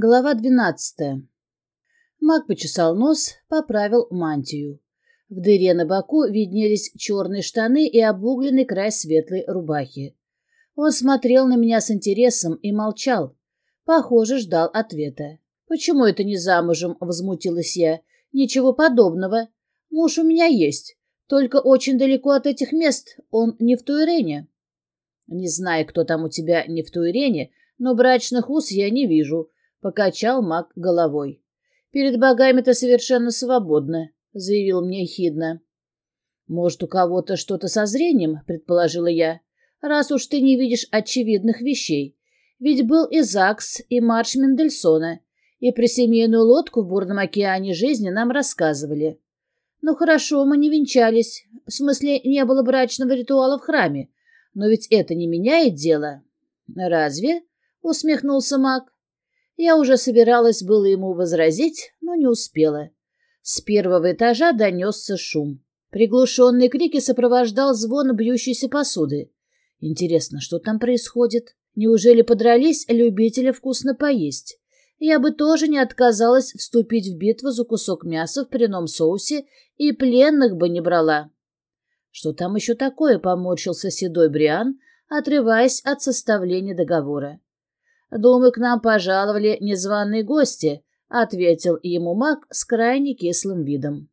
Глава двенадцатая. Маг почесал нос, поправил мантию. В дыре на боку виднелись черные штаны и обугленный край светлой рубахи. Он смотрел на меня с интересом и молчал. Похоже, ждал ответа. «Почему это не замужем?» — возмутилась я. «Ничего подобного. Муж у меня есть, только очень далеко от этих мест. Он не в Туирене». «Не знаю, кто там у тебя не в Туирене, но брачных уз я не вижу», — покачал маг головой. «Перед богами ты совершенно свободна», — заявил мне хидно. «Может, у кого-то что-то со зрением?» — предположила я. «Раз уж ты не видишь очевидных вещей. Ведь был и ЗАГС, и марш Мендельсона, и про семейную лодку в бурном океане жизни нам рассказывали. Ну хорошо, мы не венчались, в смысле, не было брачного ритуала в храме, но ведь это не меняет дело». «Разве?» — усмехнулся маг. Я уже собиралась было ему возразить, но не успела. С первого этажа донесся шум. Приглушенные крики сопровождал звон бьющейся посуды. Интересно, что там происходит? Неужели подрались любители вкусно поесть? Я бы тоже не отказалась вступить в битву за кусок мяса в пряном соусе и пленных бы не брала. Что там еще такое, поморщился седой Бриан, отрываясь от составления договора. «Думаю, к нам пожаловали незваные гости», — ответил ему маг с крайне кислым видом.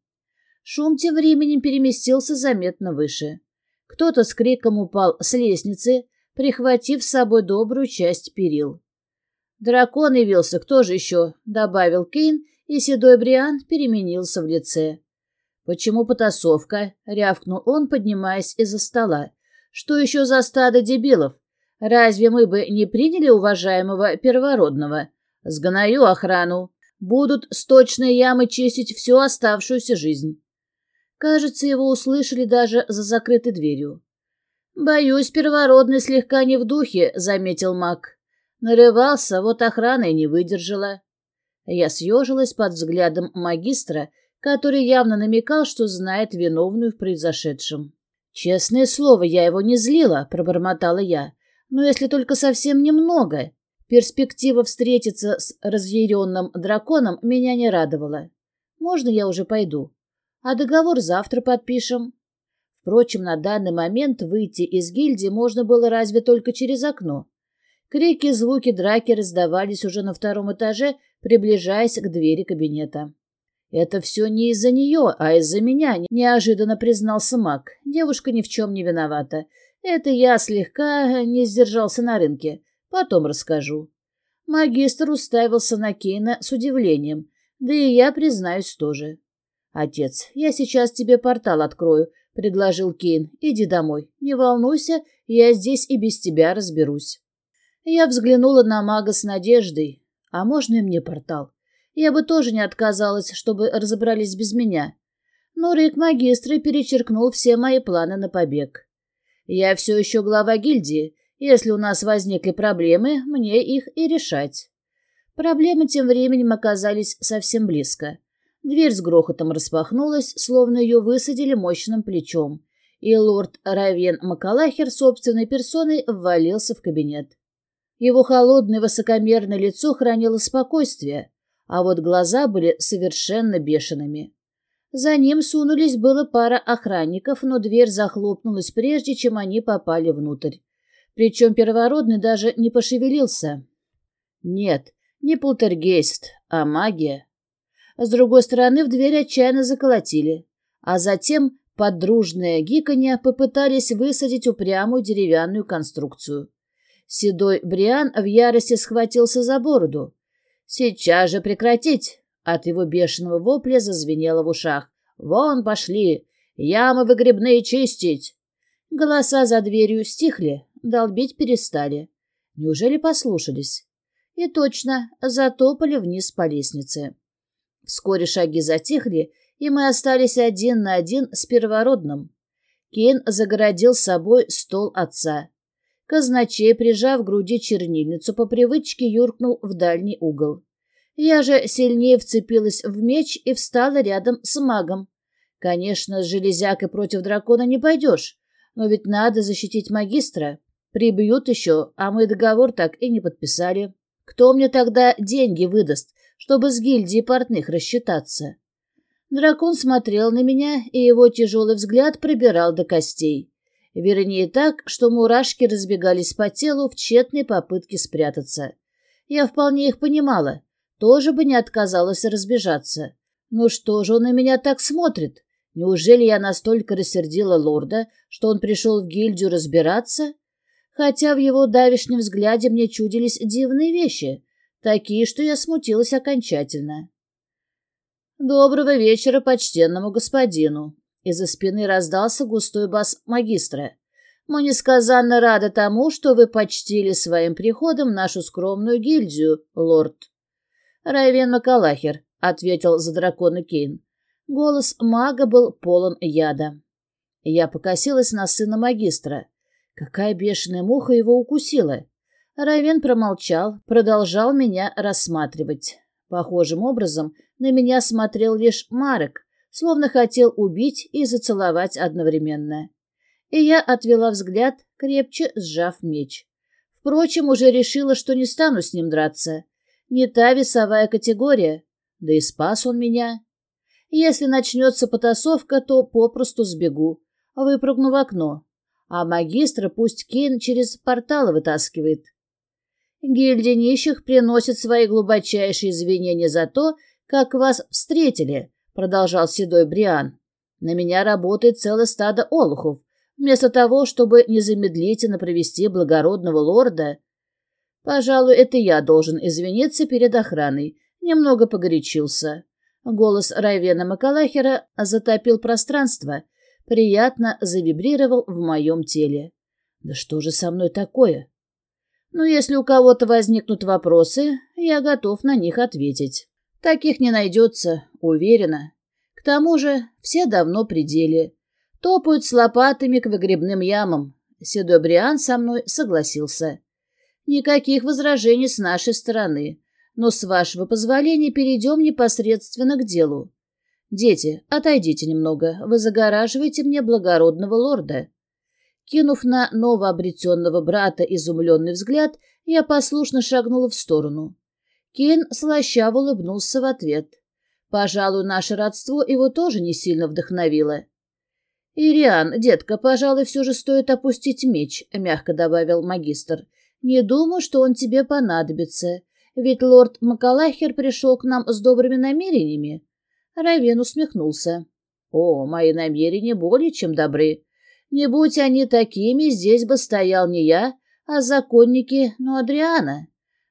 Шум тем временем переместился заметно выше. Кто-то с криком упал с лестницы, прихватив с собой добрую часть перил. «Дракон явился, кто же еще?» — добавил Кейн, и седой Бриан переменился в лице. «Почему потасовка?» — рявкнул он, поднимаясь из-за стола. «Что еще за стадо дебилов? Разве мы бы не приняли уважаемого первородного? Сгонаю охрану. Будут сточные ямы чистить всю оставшуюся жизнь. Кажется, его услышали даже за закрытой дверью. «Боюсь, первородный слегка не в духе», — заметил маг. Нарывался, вот охрана и не выдержала. Я съежилась под взглядом магистра, который явно намекал, что знает виновную в произошедшем. «Честное слово, я его не злила», — пробормотала я но если только совсем немного. Перспектива встретиться с разъяренным драконом меня не радовала. Можно я уже пойду? А договор завтра подпишем. Впрочем, на данный момент выйти из гильдии можно было разве только через окно. Крики и звуки драки раздавались уже на втором этаже, приближаясь к двери кабинета. «Это все не из-за нее, а из-за меня», — неожиданно признался маг. «Девушка ни в чем не виновата. Это я слегка не сдержался на рынке. Потом расскажу. Магистр уставился на Кейна с удивлением, да и я признаюсь тоже. «Отец, я сейчас тебе портал открою», — предложил Кейн. «Иди домой. Не волнуйся, я здесь и без тебя разберусь». Я взглянула на мага с надеждой. «А можно и мне портал? Я бы тоже не отказалась, чтобы разобрались без меня». Но рык магистра перечеркнул все мои планы на побег. Я все еще глава гильдии. Если у нас возникли проблемы, мне их и решать. Проблемы тем временем оказались совсем близко. Дверь с грохотом распахнулась, словно ее высадили мощным плечом, и лорд Равен Макалахер собственной персоной ввалился в кабинет. Его холодное высокомерное лицо хранило спокойствие, а вот глаза были совершенно бешеными. За ним сунулись было пара охранников, но дверь захлопнулась прежде, чем они попали внутрь. Причем первородный даже не пошевелился. Нет, не полтергейст, а магия. С другой стороны в дверь отчаянно заколотили, а затем под дружное попытались высадить упрямую деревянную конструкцию. Седой Бриан в ярости схватился за бороду. «Сейчас же прекратить!» От его бешеного вопля зазвенело в ушах. «Вон пошли! Ямы выгребные чистить!» Голоса за дверью стихли, долбить перестали. Неужели послушались? И точно, затопали вниз по лестнице. Вскоре шаги затихли, и мы остались один на один с первородным. Кейн загородил собой стол отца. Казначей, прижав к груди чернильницу, по привычке юркнул в дальний угол. Я же сильнее вцепилась в меч и встала рядом с магом. Конечно, с железякой против дракона не пойдешь, но ведь надо защитить магистра. Прибьют еще, а мы договор так и не подписали. Кто мне тогда деньги выдаст, чтобы с гильдией портных рассчитаться? Дракон смотрел на меня, и его тяжелый взгляд пробирал до костей. Вернее так, что мурашки разбегались по телу в тщетной попытке спрятаться. Я вполне их понимала, тоже бы не отказалась разбежаться. Но что же он на меня так смотрит? Неужели я настолько рассердила лорда, что он пришел в гильдию разбираться? Хотя в его давишнем взгляде мне чудились дивные вещи, такие, что я смутилась окончательно. «Доброго вечера почтенному господину!» Из-за спины раздался густой бас магистра. «Мы несказанно рады тому, что вы почтили своим приходом нашу скромную гильдию, лорд». «Райвен Макалахер», — ответил за дракона Кейн. Голос мага был полон яда. Я покосилась на сына магистра. Какая бешеная муха его укусила. Райвен промолчал, продолжал меня рассматривать. Похожим образом на меня смотрел лишь Марек, словно хотел убить и зацеловать одновременно. И я отвела взгляд, крепче сжав меч. Впрочем, уже решила, что не стану с ним драться. Не та весовая категория, да и спас он меня. Если начнется потасовка, то попросту сбегу, выпрыгну в окно. А магистра пусть Кейн через порталы вытаскивает. Гильдия нищих приносит свои глубочайшие извинения за то, как вас встретили, продолжал седой Бриан. На меня работает целое стадо олухов. Вместо того, чтобы незамедлительно провести благородного лорда... Пожалуй, это я должен извиниться перед охраной. Немного погорячился. Голос Райвена Макалахера затопил пространство, приятно завибрировал в моем теле. Да что же со мной такое? Ну, если у кого-то возникнут вопросы, я готов на них ответить. Таких не найдется, уверена. К тому же все давно при деле. Топают с лопатами к выгребным ямам. Седой Бриан со мной согласился. Никаких возражений с нашей стороны но, с вашего позволения, перейдем непосредственно к делу. Дети, отойдите немного, вы загораживаете мне благородного лорда. Кинув на новообретенного брата изумленный взгляд, я послушно шагнула в сторону. Кейн слащаво улыбнулся в ответ. Пожалуй, наше родство его тоже не сильно вдохновило. «Ириан, детка, пожалуй, все же стоит опустить меч», — мягко добавил магистр. «Не думаю, что он тебе понадобится. Ведь лорд Макалахер пришел к нам с добрыми намерениями. Равен усмехнулся. О, мои намерения более чем добры. Не будь они такими, здесь бы стоял не я, а законники, ну, Адриана.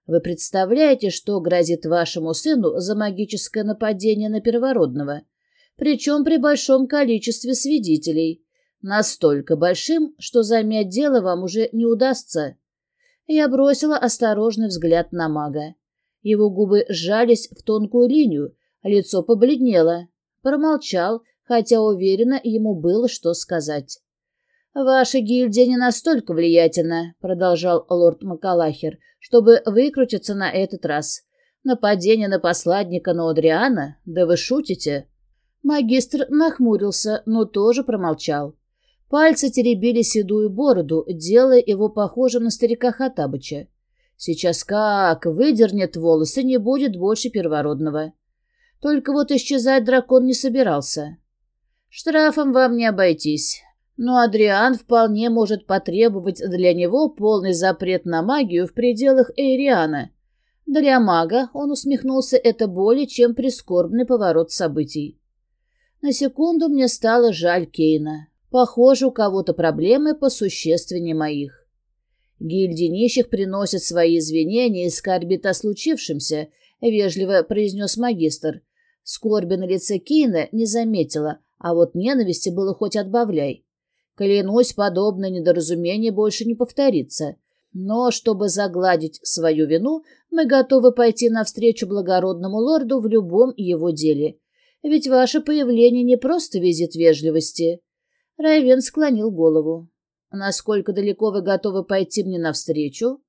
Вы представляете, что грозит вашему сыну за магическое нападение на первородного? Причем при большом количестве свидетелей. Настолько большим, что замять дело вам уже не удастся. Я бросила осторожный взгляд на мага. Его губы сжались в тонкую линию, лицо побледнело. Промолчал, хотя уверенно ему было что сказать. «Ваша гильдия не настолько влиятельна», — продолжал лорд Макалахер, «чтобы выкрутиться на этот раз. Нападение на посладника Ноодриана? Да вы шутите?» Магистр нахмурился, но тоже промолчал. Пальцы теребили седую бороду, делая его похожим на старика Хатабыча. Сейчас как выдернет волосы, не будет больше первородного. Только вот исчезать дракон не собирался. Штрафом вам не обойтись. Но Адриан вполне может потребовать для него полный запрет на магию в пределах Эйриана. Для мага, он усмехнулся, это более чем прискорбный поворот событий. На секунду мне стало жаль Кейна. Похоже, у кого-то проблемы посущественнее моих. Гильдии нищих приносят свои извинения и скорбит о случившемся, вежливо произнес магистр. Скорби на лице Кейна не заметила, а вот ненависти было хоть отбавляй. Клянусь, подобное недоразумение больше не повторится. Но, чтобы загладить свою вину, мы готовы пойти навстречу благородному лорду в любом его деле. Ведь ваше появление не просто визит вежливости. Райвен склонил голову. «Насколько далеко вы готовы пойти мне навстречу?»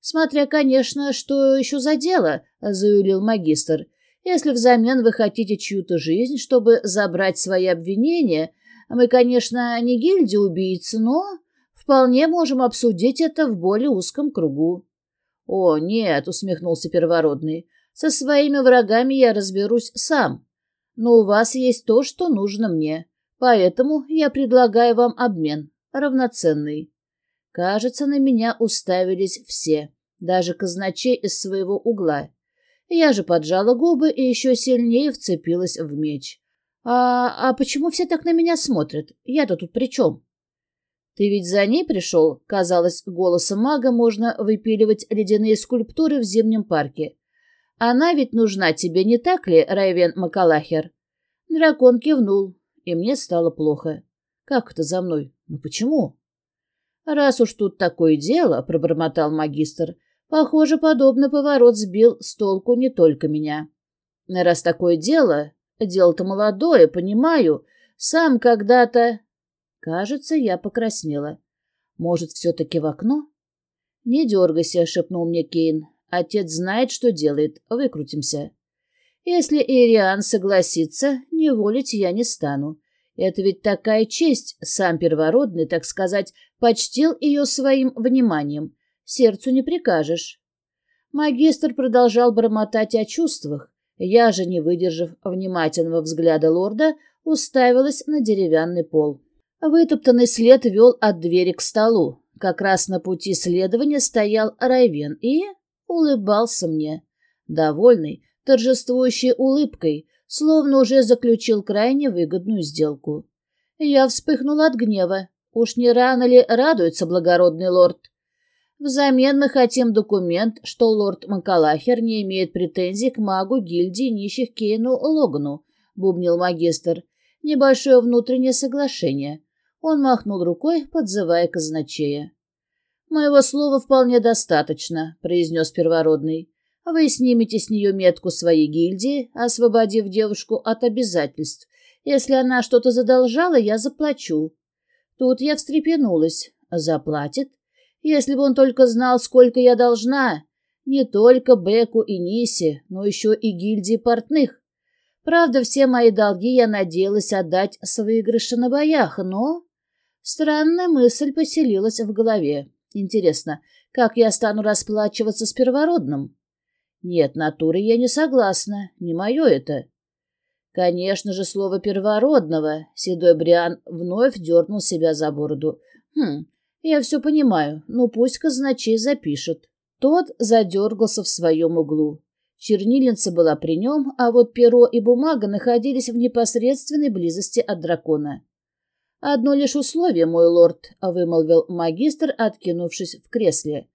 «Смотря, конечно, что еще за дело», — заюлил магистр. «Если взамен вы хотите чью-то жизнь, чтобы забрать свои обвинения, мы, конечно, не гильдия убийц, но вполне можем обсудить это в более узком кругу». О, нет, усмехнулся первородный. Со своими врагами я разберусь сам. Но у вас есть то, что нужно мне. Поэтому я предлагаю вам обмен, равноценный. Кажется, на меня уставились все, даже казначей из своего угла. Я же поджала губы и еще сильнее вцепилась в меч. «А, а почему все так на меня смотрят? Я-то тут при чем?» «Ты ведь за ней пришел?» — казалось, голосом мага можно выпиливать ледяные скульптуры в зимнем парке. «Она ведь нужна тебе, не так ли, Райвен Макалахер?» Дракон кивнул, и мне стало плохо. «Как это за мной? Ну почему?» «Раз уж тут такое дело», — пробормотал магистр, — «похоже, подобный поворот сбил с толку не только меня». «Раз такое дело, дело-то молодое, понимаю, сам когда-то...» Кажется, я покраснела. «Может, все-таки в окно?» «Не дергайся», — шепнул мне Кейн. «Отец знает, что делает. Выкрутимся». «Если Ириан согласится, не волить я не стану. Это ведь такая честь, сам первородный, так сказать, почтил ее своим вниманием. Сердцу не прикажешь. Магистр продолжал бормотать о чувствах. Я же, не выдержав внимательного взгляда лорда, уставилась на деревянный пол. Вытоптанный след вел от двери к столу. Как раз на пути следования стоял Райвен и улыбался мне. Довольный, торжествующей улыбкой, словно уже заключил крайне выгодную сделку. Я вспыхнула от гнева. Уж не рано ли радуется благородный лорд? Взамен мы хотим документ, что лорд Макалахер не имеет претензий к магу гильдии нищих Кейну Логану, бубнил магистр. Небольшое внутреннее соглашение. Он махнул рукой, подзывая казначея. «Моего слова вполне достаточно», — произнес первородный. Вы снимете с нее метку своей гильдии, освободив девушку от обязательств. Если она что-то задолжала, я заплачу. Тут я встрепенулась. Заплатит? Если бы он только знал, сколько я должна. Не только Беку и Нисе, но еще и гильдии портных. Правда, все мои долги я надеялась отдать с выигрыша на боях, но... Странная мысль поселилась в голове. Интересно, как я стану расплачиваться с первородным? Нет, натуры я не согласна, не мое это. Конечно же, слово первородного. Седой Бриан вновь дернул себя за бороду. Хм, я все понимаю, ну пусть казначей запишет. Тот задергался в своем углу. Чернильница была при нем, а вот перо и бумага находились в непосредственной близости от дракона. «Одно лишь условие, мой лорд», — вымолвил магистр, откинувшись в кресле.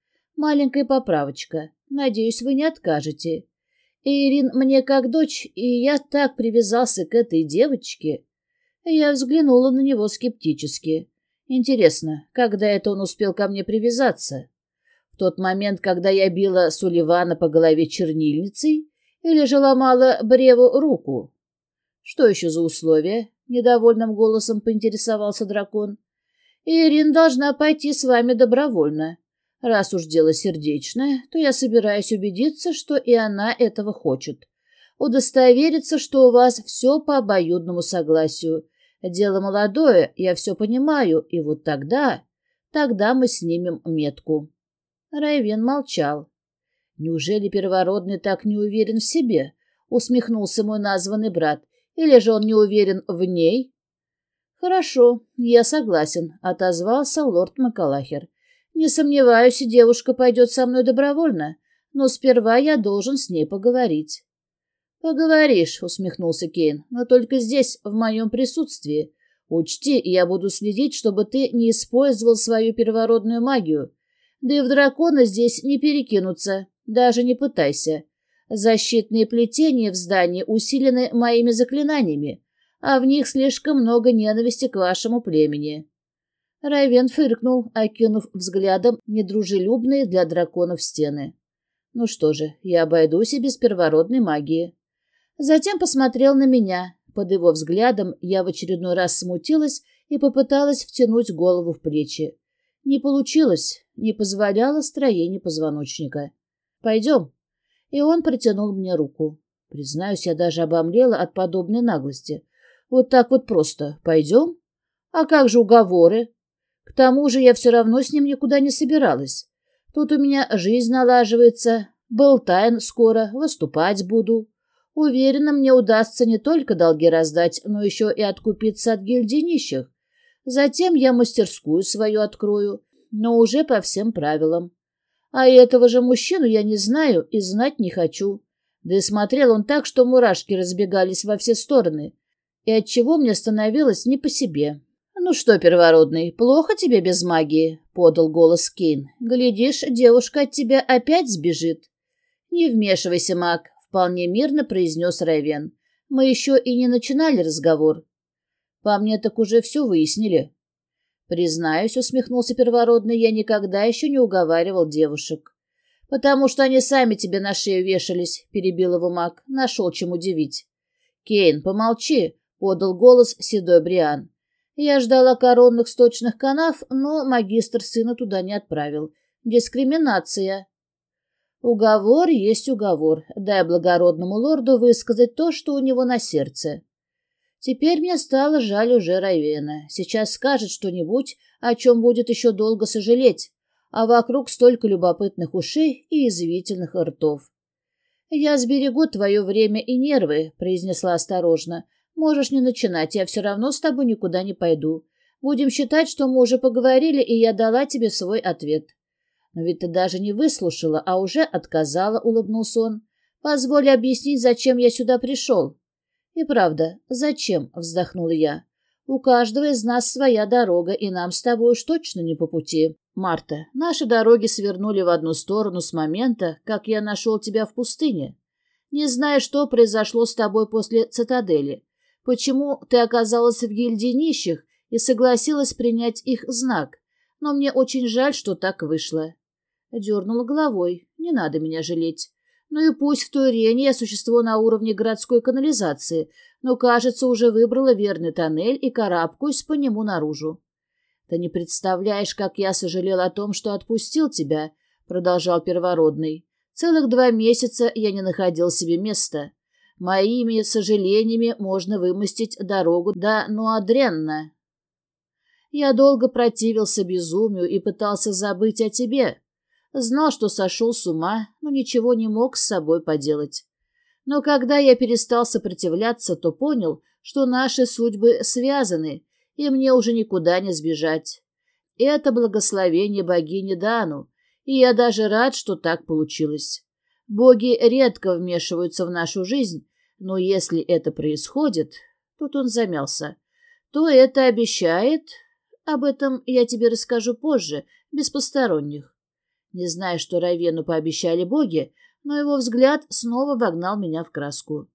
«Маленькая поправочка. Надеюсь, вы не откажете. Ирин мне как дочь, и я так привязался к этой девочке. Я взглянула на него скептически. Интересно, когда это он успел ко мне привязаться? В тот момент, когда я била Сулливана по голове чернильницей или же ломала Бреву руку? Что еще за условия? Недовольным голосом поинтересовался дракон. Ирин должна пойти с вами добровольно. Раз уж дело сердечное, то я собираюсь убедиться, что и она этого хочет. Удостовериться, что у вас все по обоюдному согласию. Дело молодое, я все понимаю, и вот тогда... Тогда мы снимем метку. Райвен молчал. Неужели первородный так не уверен в себе? Усмехнулся мой названный брат. Или же он не уверен в ней? Хорошо, я согласен, отозвался лорд Макалахер. Не сомневаюсь, девушка пойдет со мной добровольно, но сперва я должен с ней поговорить. «Поговоришь», — усмехнулся Кейн, — «но только здесь, в моем присутствии. Учти, я буду следить, чтобы ты не использовал свою первородную магию. Да и в дракона здесь не перекинуться, даже не пытайся. Защитные плетения в здании усилены моими заклинаниями, а в них слишком много ненависти к вашему племени. Райвен фыркнул, окинув взглядом недружелюбные для драконов стены. Ну что же, я обойдусь и без первородной магии. Затем посмотрел на меня. Под его взглядом я в очередной раз смутилась и попыталась втянуть голову в плечи. Не получилось, не позволяло строение позвоночника. «Пойдем». И он протянул мне руку. Признаюсь, я даже обомлела от подобной наглости. Вот так вот просто. «Пойдем?» «А как же уговоры?» К тому же я все равно с ним никуда не собиралась. Тут у меня жизнь налаживается, был тайн скоро, выступать буду. Уверена, мне удастся не только долги раздать, но еще и откупиться от гильдии нищих. Затем я мастерскую свою открою, но уже по всем правилам. А этого же мужчину я не знаю и знать не хочу. Да и смотрел он так, что мурашки разбегались во все стороны, и отчего мне становилось не по себе. «Ну что, первородный, плохо тебе без магии?» — подал голос Кейн. «Глядишь, девушка от тебя опять сбежит». «Не вмешивайся, маг», — вполне мирно произнес Райвен. «Мы еще и не начинали разговор». «По мне так уже все выяснили». «Признаюсь», — усмехнулся первородный, — «я никогда еще не уговаривал девушек». «Потому что они сами тебе на шею вешались», — перебил его маг. Нашел чем удивить. «Кейн, помолчи», — подал голос седой Бриан. Я ждала коронных сточных канав, но магистр сына туда не отправил. Дискриминация. Уговор есть уговор. Дай благородному лорду высказать то, что у него на сердце. Теперь мне стало жаль уже Райвена. Сейчас скажет что-нибудь, о чем будет еще долго сожалеть, а вокруг столько любопытных ушей и извительных ртов. «Я сберегу твое время и нервы», — произнесла осторожно. «Можешь не начинать, я все равно с тобой никуда не пойду. Будем считать, что мы уже поговорили, и я дала тебе свой ответ». «Но ведь ты даже не выслушала, а уже отказала», — улыбнулся он. «Позволь объяснить, зачем я сюда пришел». «И правда, зачем?» — вздохнула я. «У каждого из нас своя дорога, и нам с тобой уж точно не по пути. Марта, наши дороги свернули в одну сторону с момента, как я нашел тебя в пустыне. Не знаю, что произошло с тобой после цитадели. Почему ты оказалась в гильдии нищих и согласилась принять их знак, но мне очень жаль, что так вышло». Дернула головой. «Не надо меня жалеть. Ну и пусть в Турене я существо на уровне городской канализации, но, кажется, уже выбрала верный тоннель и карабкаюсь по нему наружу. «Ты не представляешь, как я сожалел о том, что отпустил тебя», — продолжал Первородный. «Целых два месяца я не находил себе места. Моими сожалениями можно вымостить дорогу до Нуадренна. Я долго противился безумию и пытался забыть о тебе, Знал, что сошел с ума, но ничего не мог с собой поделать. Но когда я перестал сопротивляться, то понял, что наши судьбы связаны, и мне уже никуда не сбежать. Это благословение богини Дану, и я даже рад, что так получилось. Боги редко вмешиваются в нашу жизнь, но если это происходит, тут он замялся, то это обещает... Об этом я тебе расскажу позже, без посторонних. Не знаю, что Равену пообещали боги, но его взгляд снова вогнал меня в краску.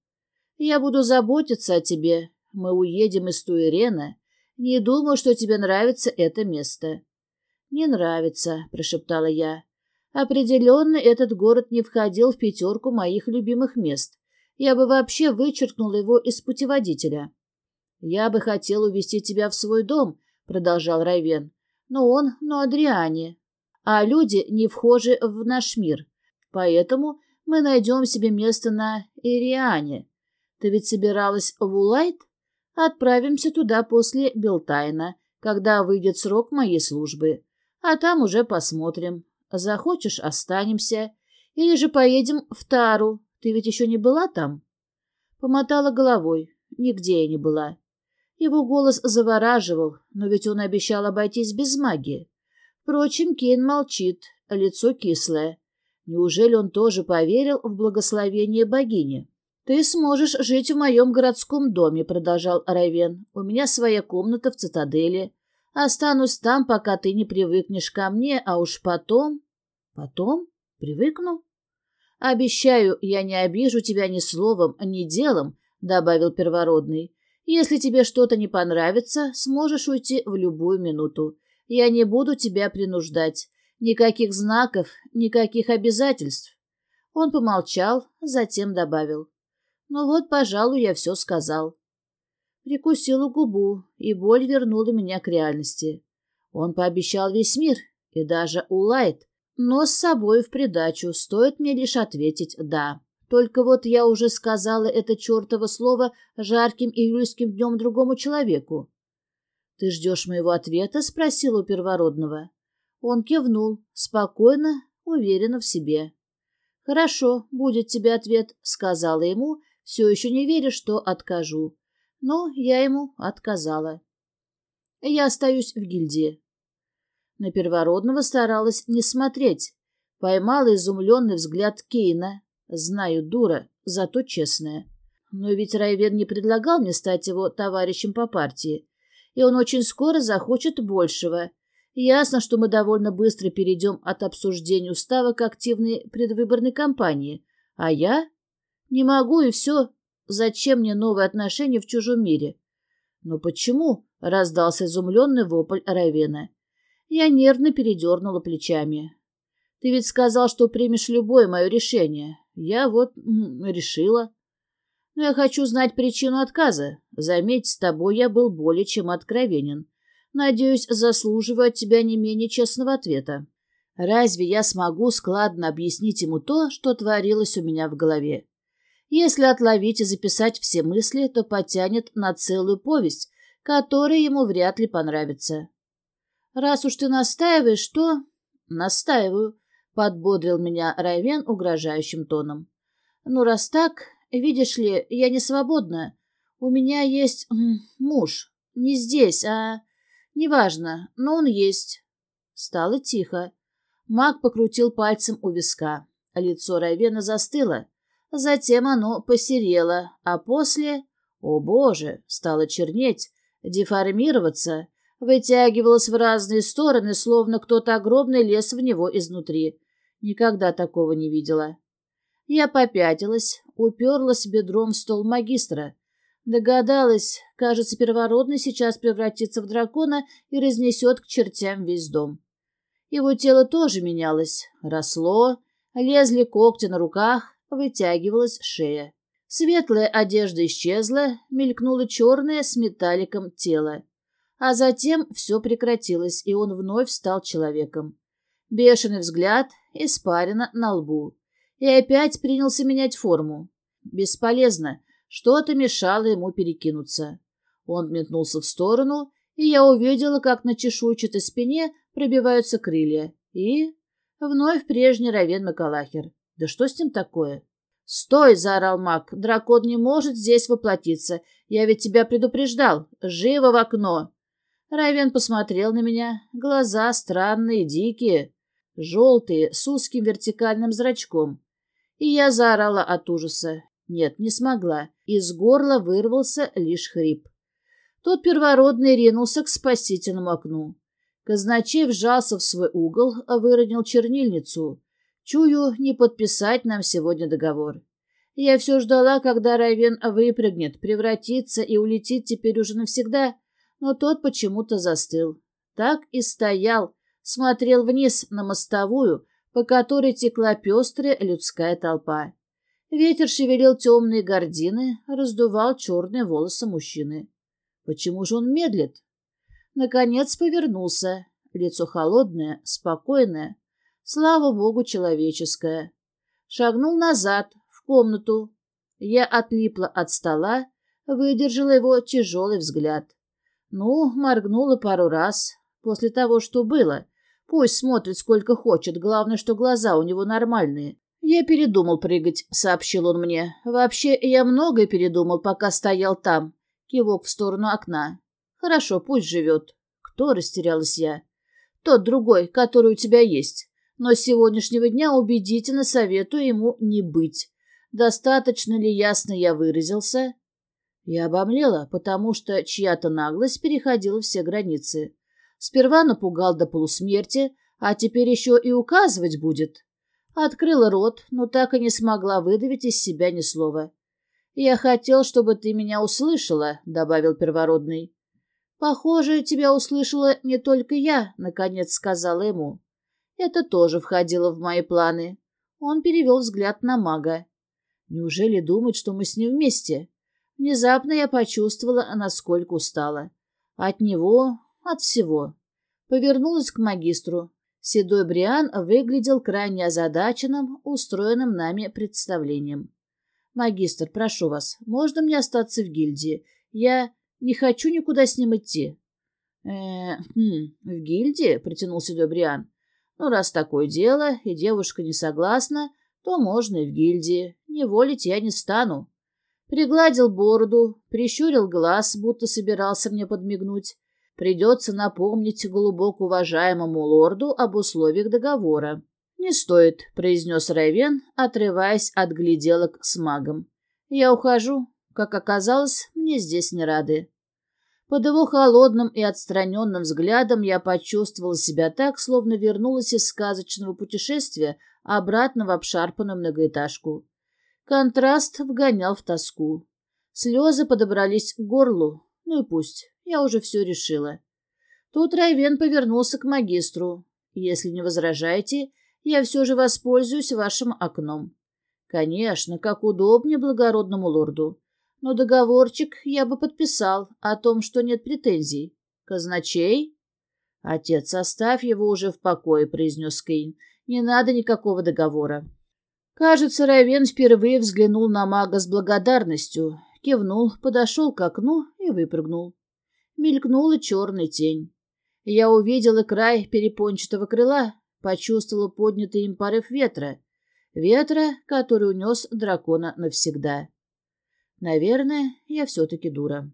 «Я буду заботиться о тебе. Мы уедем из Туирена. Не думаю, что тебе нравится это место». «Не нравится», — прошептала я. «Определенно этот город не входил в пятерку моих любимых мест. Я бы вообще вычеркнула его из путеводителя». «Я бы хотел увезти тебя в свой дом», — продолжал Райвен. «Но он на Адриане а люди не вхожи в наш мир. Поэтому мы найдем себе место на Ириане. Ты ведь собиралась в Улайт? Отправимся туда после Белтайна, когда выйдет срок моей службы. А там уже посмотрим. Захочешь — останемся. Или же поедем в Тару. Ты ведь еще не была там?» Помотала головой. Нигде я не была. Его голос завораживал, но ведь он обещал обойтись без магии. Впрочем, Кейн молчит, лицо кислое. Неужели он тоже поверил в благословение богини? «Ты сможешь жить в моем городском доме», — продолжал Райвен. «У меня своя комната в цитадели. Останусь там, пока ты не привыкнешь ко мне, а уж потом...» «Потом? Привыкну?» «Обещаю, я не обижу тебя ни словом, ни делом», — добавил первородный. «Если тебе что-то не понравится, сможешь уйти в любую минуту. Я не буду тебя принуждать. Никаких знаков, никаких обязательств. Он помолчал, затем добавил. Ну вот, пожалуй, я все сказал. Прикусила губу, и боль вернула меня к реальности. Он пообещал весь мир, и даже Улайт, но с собой в придачу, стоит мне лишь ответить «да». Только вот я уже сказала это чертово слово жарким июльским днем другому человеку. «Ты ждешь моего ответа?» — спросила у первородного. Он кивнул, спокойно, уверенно в себе. «Хорошо, будет тебе ответ», — сказала ему, все еще не веря, что откажу. Но я ему отказала. Я остаюсь в гильдии. На первородного старалась не смотреть. Поймала изумленный взгляд Кейна. Знаю, дура, зато честная. Но ведь Райвен не предлагал мне стать его товарищем по партии. И он очень скоро захочет большего. Ясно, что мы довольно быстро перейдем от обсуждения устава к активной предвыборной кампании. А я? Не могу, и все. Зачем мне новые отношения в чужом мире? Но почему? — раздался изумленный вопль Равена. Я нервно передернула плечами. Ты ведь сказал, что примешь любое мое решение. Я вот решила. Но я хочу знать причину отказа. Заметь, с тобой я был более чем откровенен. Надеюсь, заслуживаю от тебя не менее честного ответа. Разве я смогу складно объяснить ему то, что творилось у меня в голове? Если отловить и записать все мысли, то потянет на целую повесть, которая ему вряд ли понравится. Раз уж ты настаиваешь, то... Настаиваю, — подбодрил меня Райвен угрожающим тоном. Ну, раз так, видишь ли, я не свободна. У меня есть муж. Не здесь, а... Неважно, но он есть. Стало тихо. Маг покрутил пальцем у виска. Лицо Райвена застыло. Затем оно посерело, а после, о боже, стало чернеть, деформироваться, вытягивалось в разные стороны, словно кто-то огромный лез в него изнутри. Никогда такого не видела. Я попятилась, уперлась бедром в стол магистра. Догадалась, кажется, первородный сейчас превратится в дракона и разнесет к чертям весь дом. Его тело тоже менялось, росло, лезли когти на руках, вытягивалась шея. Светлая одежда исчезла, мелькнуло черное с металликом тело. А затем все прекратилось, и он вновь стал человеком. Бешеный взгляд, испарина на лбу. И опять принялся менять форму. Бесполезно, что-то мешало ему перекинуться. Он метнулся в сторону, и я увидела, как на чешуйчатой спине пробиваются крылья. И вновь прежний Равен Макалахер. Да что с ним такое? «Стой!» — заорал маг. «Дракон не может здесь воплотиться. Я ведь тебя предупреждал. Живо в окно!» Райвен посмотрел на меня. Глаза странные, дикие, желтые, с узким вертикальным зрачком. И я заорала от ужаса. Нет, не смогла. Из горла вырвался лишь хрип. Тот первородный ринулся к спасительному окну. Казначей вжался в свой угол, выронил чернильницу. Чую, не подписать нам сегодня договор. Я все ждала, когда Райвен выпрыгнет, превратится и улетит теперь уже навсегда, но тот почему-то застыл. Так и стоял, смотрел вниз на мостовую, по которой текла пестрая людская толпа. Ветер шевелил темные гардины, раздувал черные волосы мужчины. Почему же он медлит? Наконец повернулся. Лицо холодное, спокойное, Слава богу, человеческое. Шагнул назад, в комнату. Я отлипла от стола, выдержала его тяжелый взгляд. Ну, моргнула пару раз. После того, что было. Пусть смотрит сколько хочет, главное, что глаза у него нормальные. «Я передумал прыгать», — сообщил он мне. «Вообще, я многое передумал, пока стоял там». Кивок в сторону окна. «Хорошо, пусть живет». «Кто?» — растерялась я. «Тот другой, который у тебя есть но с сегодняшнего дня убедительно советую ему не быть. Достаточно ли ясно я выразился? Я обомлела, потому что чья-то наглость переходила все границы. Сперва напугал до полусмерти, а теперь еще и указывать будет. Открыла рот, но так и не смогла выдавить из себя ни слова. «Я хотел, чтобы ты меня услышала», — добавил первородный. «Похоже, тебя услышала не только я», — наконец сказала ему. Это тоже входило в мои планы. Он перевел взгляд на мага. Неужели думает, что мы с ним вместе? Внезапно я почувствовала, насколько устала. От него, от всего. Повернулась к магистру. Седой Бриан выглядел крайне озадаченным, устроенным нами представлением. «Магистр, прошу вас, можно мне остаться в гильдии? Я не хочу никуда с ним идти». «Э, хм, в гильдии?» — протянул Седой Бриан. Ну, раз такое дело, и девушка не согласна, то можно и в гильдии. Не волить я не стану. Пригладил бороду, прищурил глаз, будто собирался мне подмигнуть. Придется напомнить глубоко уважаемому лорду об условиях договора. «Не стоит», — произнес Райвен, отрываясь от гляделок с магом. «Я ухожу. Как оказалось, мне здесь не рады». Под его холодным и отстраненным взглядом я почувствовала себя так, словно вернулась из сказочного путешествия обратно в обшарпанную многоэтажку. Контраст вгонял в тоску. Слезы подобрались к горлу. Ну и пусть, я уже все решила. Тут Райвен повернулся к магистру. «Если не возражаете, я все же воспользуюсь вашим окном». «Конечно, как удобнее благородному лорду но договорчик я бы подписал о том, что нет претензий. Казначей? Отец, оставь его уже в покое, произнес Кейн. Не надо никакого договора. Кажется, Райвен впервые взглянул на мага с благодарностью, кивнул, подошел к окну и выпрыгнул. Мелькнула черная тень. Я увидела край перепончатого крыла, почувствовала поднятый им порыв ветра. Ветра, который унес дракона навсегда. Наверное, я все-таки дура.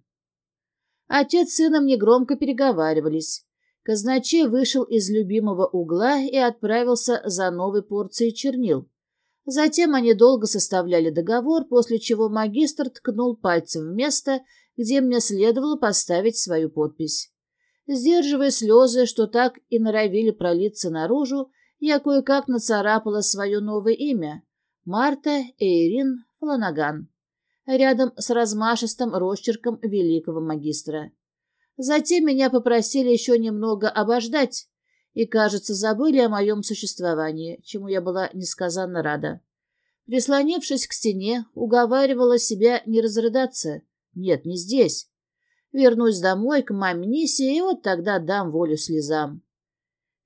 Отец с сыном негромко переговаривались. Казначей вышел из любимого угла и отправился за новой порцией чернил. Затем они долго составляли договор, после чего магистр ткнул пальцем в место, где мне следовало поставить свою подпись. Сдерживая слезы, что так и норовили пролиться наружу, я кое-как нацарапала свое новое имя — Марта Эйрин Фланаган рядом с размашистым росчерком великого магистра. Затем меня попросили еще немного обождать и, кажется, забыли о моем существовании, чему я была несказанно рада. Прислонившись к стене, уговаривала себя не разрыдаться. Нет, не здесь. Вернусь домой к маме Нисе, и вот тогда дам волю слезам.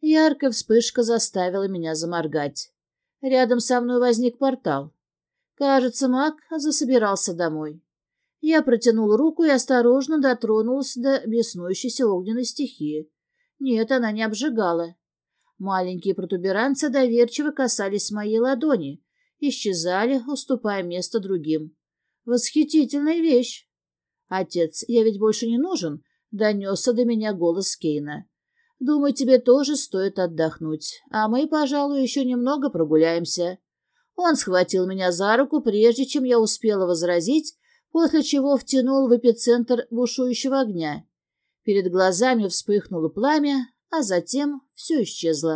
Яркая вспышка заставила меня заморгать. Рядом со мной возник портал. Кажется, маг засобирался домой. Я протянул руку и осторожно дотронулась до беснующейся огненной стихии. Нет, она не обжигала. Маленькие протуберанцы доверчиво касались моей ладони, исчезали, уступая место другим. Восхитительная вещь. Отец, я ведь больше не нужен, донесся до меня голос Кейна. Думаю, тебе тоже стоит отдохнуть, а мы, пожалуй, еще немного прогуляемся. Он схватил меня за руку, прежде чем я успела возразить, после чего втянул в эпицентр бушующего огня. Перед глазами вспыхнуло пламя, а затем все исчезло.